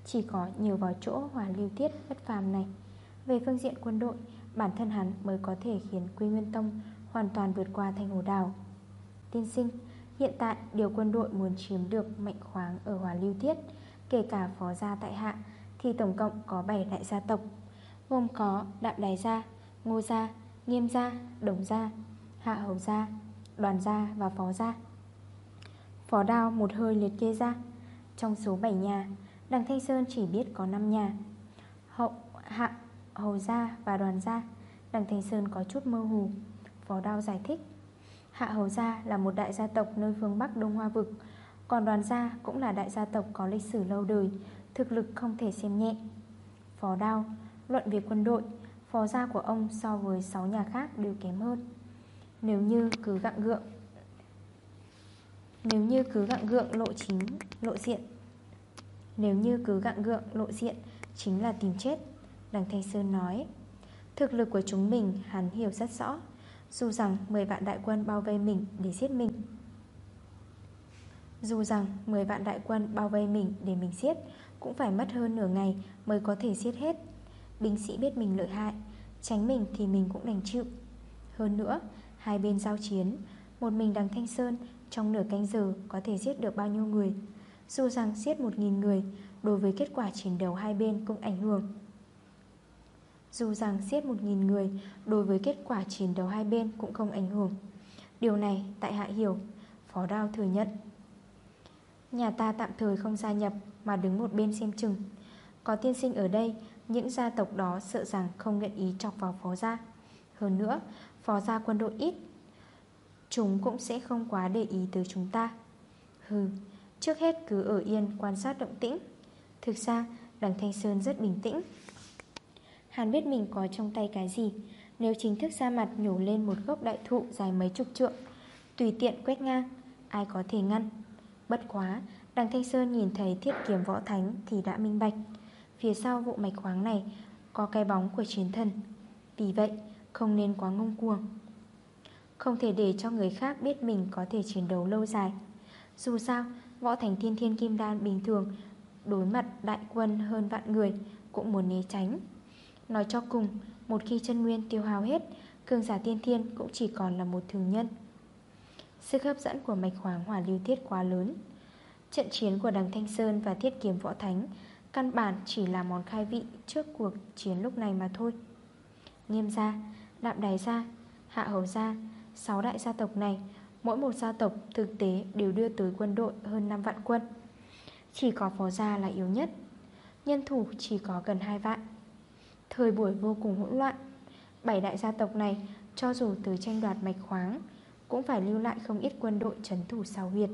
Chỉ có nhiều vào chỗ hòa lưu tiết bất phàm này. Về phương diện quân đội Bản thân hắn mới có thể khiến Quy Nguyên Tông Hoàn toàn vượt qua Thanh Hồ Đảo. Tiên sinh Hiện tại điều quân đội muốn chiếm được mạnh khoáng ở Hòa Lưu Tiết Kể cả phó gia tại hạ Thì tổng cộng có 7 đại gia tộc. Gồm có Đạm Đài Gia, Ngô Gia, Nghiêm Gia, Đồng Gia, Hạ Hầu Gia, Đoàn Gia và Phó Gia. Phó Đao một hơi liệt kê ra. Trong số 7 nhà Đằng Thanh Sơn chỉ biết có 5 nhà. Hậu, Hạ, Hầu Gia và Đoàn Gia Đằng Thanh Sơn có chút mơ hồ. Phó Đao giải thích Hạ Hầu Gia là một đại gia tộc nơi phương Bắc Đông Hoa Vực Còn đoàn gia cũng là đại gia tộc có lịch sử lâu đời Thực lực không thể xem nhẹ. Phó Đao Luận về quân đội Phó gia của ông so với 6 nhà khác đều kém hơn. Nếu như cứ gặng gượng nếu như cứ gặng gượng lộ chính, Lộ diện. Nếu như cứ gặng gượng lộ diện Chính là tìm chết, Đằng Thanh Sơn nói. Thực lực của chúng mình, hắn hiểu rất rõ, dù rằng 10 vạn đại quân bao vây mình để giết mình. Dù rằng 10 vạn đại quân bao vây mình để mình giết, Cũng phải mất hơn nửa ngày mới có thể giết hết. Binh sĩ biết mình lợi hại, Tránh mình thì mình cũng đành chịu. Hơn nữa, Hai bên giao chiến, Một mình đằng Thanh Sơn trong nửa canh giờ có thể giết được bao nhiêu người. Dù rằng giết 1.000 người, Đối với kết quả chiến đấu hai bên cũng ảnh hưởng. Dù rằng giết 1.000 người, Đối với kết quả chiến đấu hai bên cũng không ảnh hưởng. Điều này tại hạ hiểu, Phó đao thừa nhận. Nhà ta tạm thời không gia nhập Mà đứng một bên xem chừng. Có tiên sinh ở đây, Những gia tộc đó sợ rằng không nguyện ý chọc vào phó gia. Hơn nữa, Phó gia quân đội ít Chúng cũng sẽ không quá để ý tới chúng ta. Hừ, Trước hết cứ ở yên, quan sát động tĩnh. Thực ra, đằng Thanh Sơn rất bình tĩnh. Hắn biết mình có trong tay cái gì. Nếu chính thức ra mặt nhổ lên một gốc đại thụ dài mấy chục trượng, Tùy tiện quét ngang, Ai có thể ngăn? Bất quá, Đằng Thanh Sơn nhìn thấy thiết kiếm võ thánh Thì đã minh bạch. Phía sau vụ mạch khoáng này Có cái bóng của chiến thần. Vì vậy, không nên quá ngông cuồng. Không thể để cho người khác biết mình có thể chiến đấu lâu dài. Dù sao, võ thành thiên thiên kim đan bình thường Đối mặt đại quân hơn vạn người Cũng muốn né tránh. Nói cho cùng, một khi chân nguyên tiêu hao hết Cường giả tiên thiên cũng chỉ còn là một thường nhân. Sức hấp dẫn của mạch khoáng hỏa lưu thiết quá lớn. Trận chiến của đằng Thanh Sơn và thiết kiếm võ thánh Căn bản chỉ là món khai vị trước cuộc chiến lúc này mà thôi. Nghiêm gia, đạm đài gia, hạ hầu gia Sáu đại gia tộc này, Mỗi một gia tộc thực tế đều đưa tới quân đội hơn 5 vạn quân. Chỉ có phó gia là yếu nhất, Nhân thủ chỉ có gần 2 vạn. Thời buổi vô cùng hỗn loạn, Bảy đại gia tộc này cho dù tới tranh đoạt mạch khoáng Cũng phải lưu lại không ít quân đội trấn thủ sao huyệt,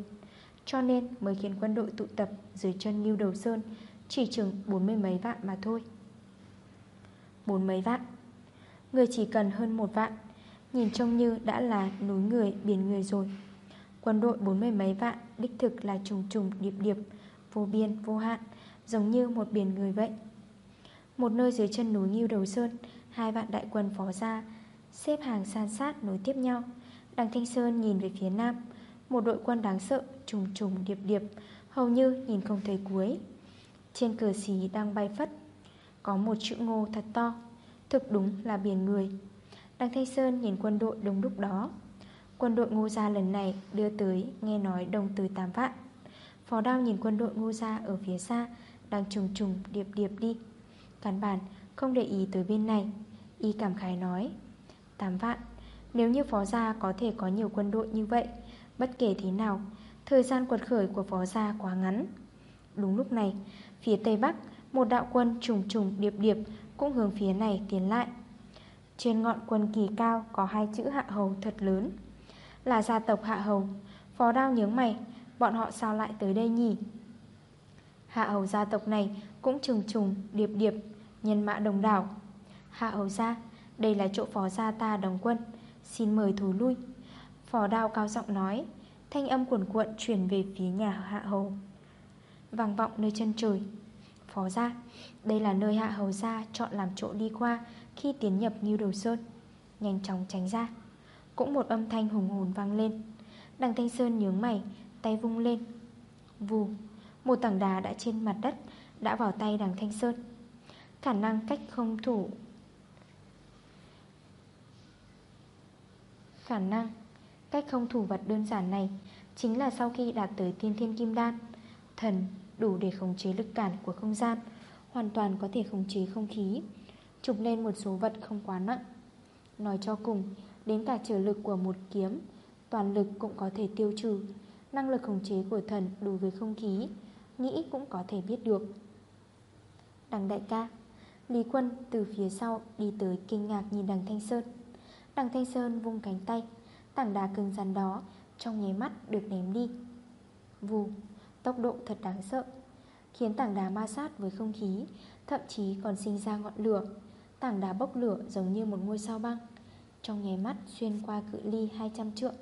Cho nên mới khiến quân đội tụ tập dưới chân Ngưu Đầu Sơn Chỉ chừng bốn mươi mấy vạn mà thôi. Bốn mấy vạn? Người chỉ cần hơn một vạn. Nhìn trông như đã là núi người, biển người rồi. Quân đội bốn mươi mấy vạn, Đích thực là trùng trùng, điệp điệp, Vô biên, vô hạn, Giống như một biển người vậy. Một nơi dưới chân núi Nghiêu Đầu Sơn, Hai vạn đại quân phó ra, Xếp hàng san sát nối tiếp nhau. Đằng Thanh Sơn nhìn về phía nam, Một đội quân đáng sợ, trùng trùng, điệp điệp, Hầu như nhìn không thấy cuối. Trên cờ xí đang bay phất, Có một chữ ngô thật to, Thực đúng là biển người. Đằng Thanh Sơn nhìn quân đội đông đúc đó. Quân đội ngô gia lần này đưa tới Nghe nói đông từ 8 vạn. Phó đao nhìn quân đội ngô gia ở phía xa, Đang trùng trùng điệp điệp đi. Cán bản không để ý tới bên này. Y cảm khái nói 8 vạn, Nếu như phó gia có thể có nhiều quân đội như vậy, Bất kể thế nào, Thời gian quật khởi của phó gia quá ngắn. Đúng lúc này, Phía tây bắc, Một đạo quân trùng trùng điệp điệp Cũng hướng phía này tiến lại. Trên ngọn quân kỳ cao Có hai chữ hạ hầu thật lớn. Là gia tộc hạ hầu, Phó đao nhướng mày, Bọn họ sao lại tới đây nhỉ? Hạ hầu gia tộc này Cũng trùng trùng, điệp điệp, Nhân mã đồng đảo. Hạ hầu gia, Đây là chỗ phó gia ta đóng quân, Xin mời thú lui. Phó đao cao giọng nói, Thanh âm cuộn cuộn chuyển về phía nhà hạ hầu. Vàng vọng nơi chân trời. Phó gia, Đây là nơi hạ hầu gia chọn làm chỗ đi qua khi tiến nhập Ngưu Đầu Sơn Nhanh chóng tránh ra. Cũng một âm thanh hùng hồn vang lên. Đằng Thanh Sơn nhướng mày, Tay vung lên. Vù, Một tảng đá đã trên mặt đất, Đã vào tay đằng Thanh Sơn. Khả năng cách không thủ. Khả năng Cách không thủ vật đơn giản này Chính là sau khi đạt tới tiên thiên kim đan, Thần đủ để khống chế lực cản của không gian, Hoàn toàn có thể khống chế không khí. Trục lên một số vật không quá nặng. Nói cho cùng, Đến cả trở lực của một kiếm, Toàn lực cũng có thể tiêu trừ. Năng lực khống chế của thần đối với không khí, Nghĩ cũng có thể biết được. Đằng đại ca, Lý quân từ phía sau đi tới kinh ngạc nhìn đằng Thanh Sơn. Đằng Thanh Sơn vung cánh tay, Tảng đá cứng rắn đó Trong nháy mắt được ném đi. Vù, Tốc độ thật đáng sợ, Khiến tảng đá ma sát với không khí Thậm chí còn sinh ra ngọn lửa. Tảng đá bốc lửa giống như một ngôi sao băng, Trong nháy mắt xuyên qua cự ly 200 trượng.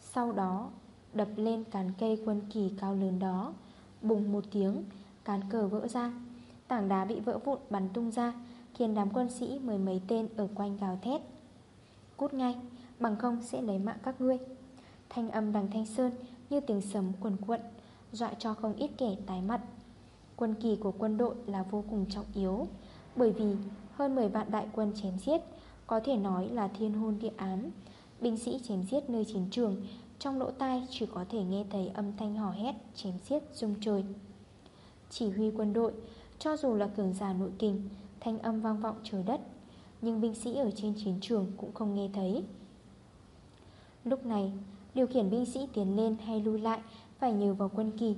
Sau đó, Đập lên cán cây quân kỳ cao lớn đó, Bùng một tiếng, Cán cờ vỡ ra. Tảng đá bị vỡ vụn bắn tung ra, Khiến đám quân sĩ mười mấy tên ở quanh gào thét. Cút ngay, Bằng không sẽ lấy mạng các ngươi. Thanh âm đằng Thanh Sơn như tiếng sấm quần cuộn, Dọa cho không ít kẻ tái mặt. Quân kỳ của quân đội là vô cùng trọng yếu bởi vì hơn 10 vạn đại quân chém giết, Có thể nói là thiên hôn địa án Binh sĩ chém giết nơi chiến trường, Trong lỗ tai chỉ có thể nghe thấy âm thanh hò hét, Chém giết, rung trời. Chỉ huy quân đội, Cho dù là cường giả nội kinh Thanh âm vang vọng trời đất, Nhưng binh sĩ ở trên chiến trường cũng không nghe thấy. Lúc này, Điều khiển binh sĩ tiến lên hay lui lại Phải nhờ vào quân kỳ.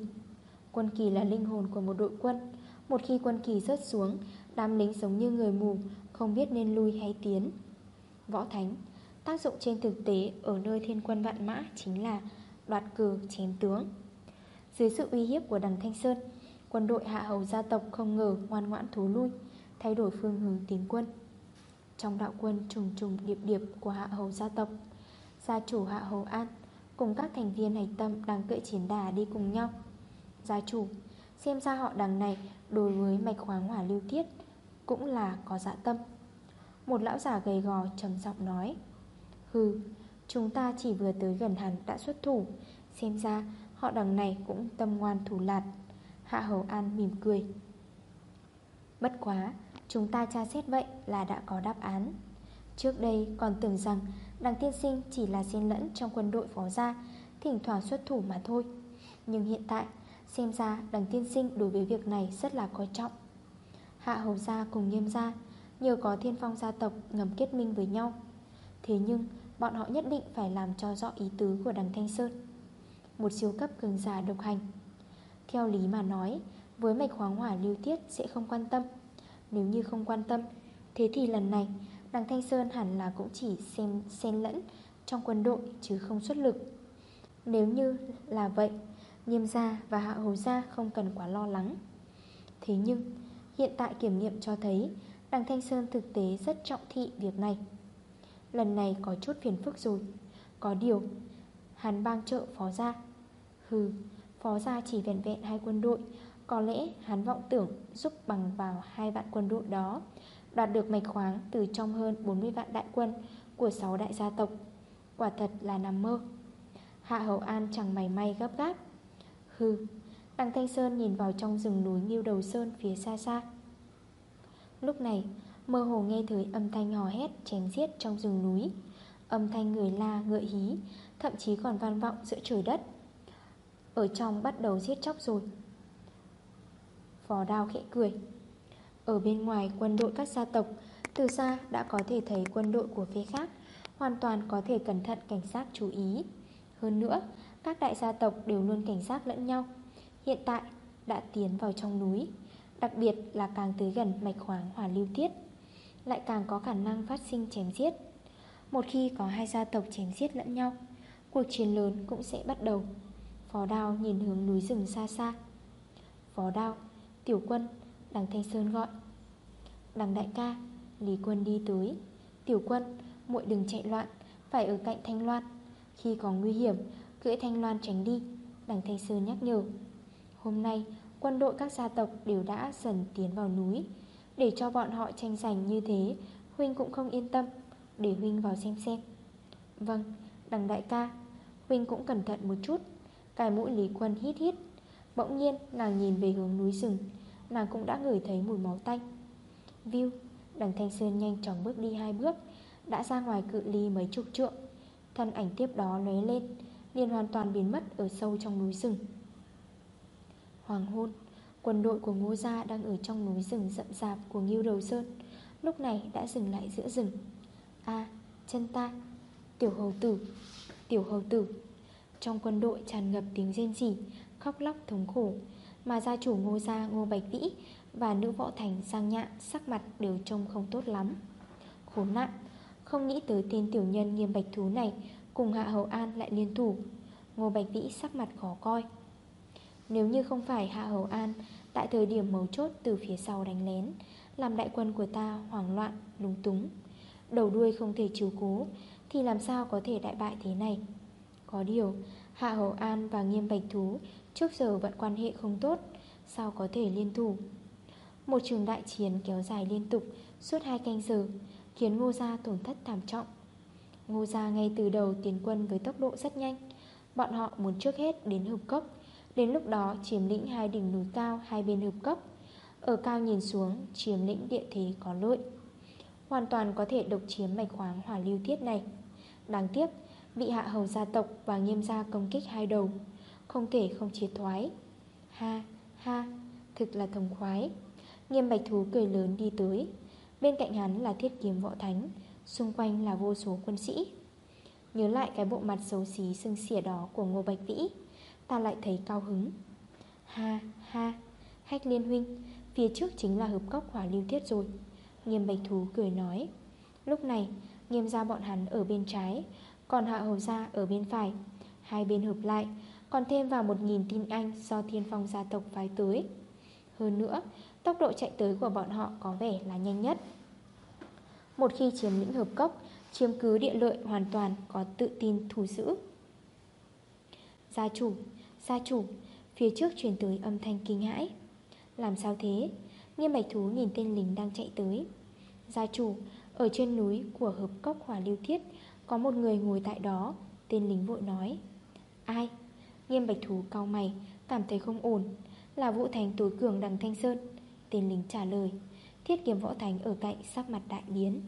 Quân kỳ là linh hồn của một đội quân. Một khi quân kỳ rớt xuống Đám lính giống như người mù, Không biết nên lui hay tiến. Võ Thánh, Tác dụng trên thực tế ở nơi thiên quân vạn mã Chính là đoạt cờ chém tướng. Dưới sự uy hiếp của đằng Thanh Sơn, Quân đội hạ hầu gia tộc không ngờ ngoan ngoãn thú lui, Thay đổi phương hướng tiến quân. Trong đạo quân trùng trùng điệp điệp của hạ hầu gia tộc, Gia chủ hạ hầu an Cùng các thành viên hành tâm đang cưỡi chiến đà đi cùng nhau. Gia chủ, Xem ra họ đằng này đối với mạch khoáng hỏa lưu tiết cũng là có dạ tâm. Một lão giả gầy gò, trầm giọng nói, Hừ, Chúng ta chỉ vừa tới gần hắn đã xuất thủ, Xem ra họ đằng này cũng tâm ngoan thủ lạt. Hạ Hầu An mỉm cười. Bất quá, Chúng ta tra xét vậy là đã có đáp án. Trước đây còn tưởng rằng Đằng tiên sinh chỉ là xen lẫn trong quân đội phó gia, Thỉnh thoảng xuất thủ mà thôi. Nhưng hiện tại, Xem ra đằng tiên sinh đối với việc này rất là coi trọng. Hạ hầu gia cùng nghiêm gia, Nhờ có thiên phong gia tộc ngầm kết minh với nhau. Thế nhưng, bọn họ nhất định phải làm cho rõ ý tứ của đằng Thanh Sơn. Một siêu cấp cường giả độc hành. Theo lý mà nói, Với mạch khoáng hỏa lưu tiết sẽ không quan tâm. Nếu như không quan tâm, Thế thì lần này, Đằng Thanh Sơn hẳn là cũng chỉ xem, xen lẫn Trong quân đội chứ không xuất lực. Nếu như là vậy, Nghiêm gia và hạ hầu gia không cần quá lo lắng. Thế nhưng Hiện tại kiểm nghiệm cho thấy Đằng Thanh Sơn thực tế rất trọng thị việc này. Lần này có chút phiền phức rồi. Có điều Hắn bang trợ phó gia. Hừ, Phó gia chỉ vẹn vẹn hai quân đội, Có lẽ hắn vọng tưởng giúp bằng vào hai vạn quân đội đó, Đoạt được mạch khoáng từ trong hơn 40 vạn đại quân Của 6 đại gia tộc. Quả thật là nằm mơ. Hạ Hậu An chẳng mày may gấp gáp. Hừ Đặng Thanh Sơn nhìn vào trong rừng núi Nghiêu Đầu Sơn phía xa xa. Lúc này, Mơ hồ nghe thấy âm thanh hò hét, chém giết trong rừng núi. Âm thanh người la, ngựa hí, Thậm chí còn vang vọng giữa trời đất. Ở trong bắt đầu giết chóc rồi. Phó đao khẽ cười. Ở bên ngoài, quân đội các gia tộc, Từ xa đã có thể thấy quân đội của phía khác, Hoàn toàn có thể cẩn thận cảnh sát chú ý. Hơn nữa, Các đại gia tộc đều luôn cảnh giác lẫn nhau. Hiện tại đã tiến vào trong núi, Đặc biệt là càng tới gần mạch khoáng hỏa lưu tiết, Lại càng có khả năng phát sinh chém giết. Một khi có hai gia tộc chém giết lẫn nhau, Cuộc chiến lớn cũng sẽ bắt đầu. Phó đao nhìn hướng núi rừng xa xa. Phó đao, Tiểu quân, Đằng Thanh Sơn gọi. Đằng đại ca, Lý quân đi tới. Tiểu quân, muội đừng chạy loạn, Phải ở cạnh Thanh Loan. Khi có nguy hiểm, Cưỡi Thanh Loan tránh đi. Đằng Thanh Sơn nhắc nhở. Hôm nay quân đội các gia tộc đều đã dần tiến vào núi. Để cho bọn họ tranh giành như thế Huynh cũng không yên tâm Để Huynh vào xem xem. Vâng, đằng đại ca Huynh cũng cẩn thận một chút. Cài mũi Lý Quân hít hít Bỗng nhiên nàng nhìn về hướng núi rừng Nàng cũng đã ngửi thấy mùi máu tanh. View Đằng Thanh Sơn nhanh chóng bước đi hai bước Đã ra ngoài cự ly mấy chục trượng. Thân ảnh tiếp đó lóe lên liền hoàn toàn biến mất ở sâu trong núi rừng. Hoàng hôn. Quân đội của Ngô Gia đang ở trong núi rừng rậm rạp của Nghiêu Đầu Sơn. Lúc này đã dừng lại giữa rừng. A, chân ta. Tiểu hầu tử. Tiểu hầu tử. Trong quân đội tràn ngập tiếng rên rỉ Khóc lóc thống khổ Mà gia chủ Ngô Gia Ngô Bạch Vĩ Và nữ võ thành sang nhạn Sắc mặt đều trông không tốt lắm. Khốn nạn Không nghĩ tới tên tiểu nhân nghiêm bạch thú này Cùng Hạ Hậu An lại liên thủ. Ngô Bạch Vĩ sắc mặt khó coi. Nếu như không phải Hạ Hậu An Tại thời điểm mấu chốt từ phía sau đánh lén Làm đại quân của ta hoảng loạn, lúng túng. Đầu đuôi không thể chiếu cố Thì làm sao có thể đại bại thế này? Có điều Hạ Hậu An và Nghiêm Bạch Thú Trước giờ vẫn quan hệ không tốt Sao có thể liên thủ? Một trường đại chiến kéo dài liên tục Suốt hai canh giờ Khiến Ngô Gia tổn thất thảm trọng. Ngô Gia ngay từ đầu tiến quân với tốc độ rất nhanh Bọn họ muốn trước hết đến hợp cốc Đến lúc đó, chiếm lĩnh hai đỉnh núi cao, hai bên hợp cấp Ở cao nhìn xuống, chiếm lĩnh địa thế có lợi. Hoàn toàn có thể độc chiếm mạch khoáng hỏa lưu tiết này. Đáng tiếc, Vị hạ hầu gia tộc và nghiêm gia công kích hai đầu, Không thể không triệt thoái. Ha ha, Thực là thông khoái. Nghiêm bạch thú cười lớn đi tới. Bên cạnh hắn là thiết kiếm võ thánh, Xung quanh là vô số quân sĩ. Nhớ lại cái bộ mặt xấu xí, sưng xỉa đó của Ngô Bạch Vĩ. Ta lại thấy cao hứng. Ha ha Hách liên huynh Phía trước chính là hợp cốc hỏa lưu thiết rồi. Nghiêm bạch thú cười nói Lúc này nghiêm ra bọn hắn ở bên trái Còn hạ hầu ra ở bên phải. Hai bên hợp lại Còn thêm vào 1.000 tin anh do thiên phong gia tộc phái tới. Hơn nữa Tốc độ chạy tới của bọn họ có vẻ là nhanh nhất. Một khi chiếm lĩnh hợp cốc Chiếm cứ địa lợi hoàn toàn có tự tin thủ giữ. Gia chủ, gia chủ, Phía trước truyền tới âm thanh kinh hãi. Làm sao thế? Nghiêm bạch thú nhìn tên lính đang chạy tới. Gia chủ, Ở trên núi của hợp cốc hỏa lưu thiết Có một người ngồi tại đó, Tên lính vội nói. Ai? Nghiêm bạch thú cao mày, Cảm thấy không ổn. Là vũ thành tối cường đằng Thanh Sơn, Tên lính trả lời. Thiết kiếm võ thành ở cạnh sắc mặt đại biến.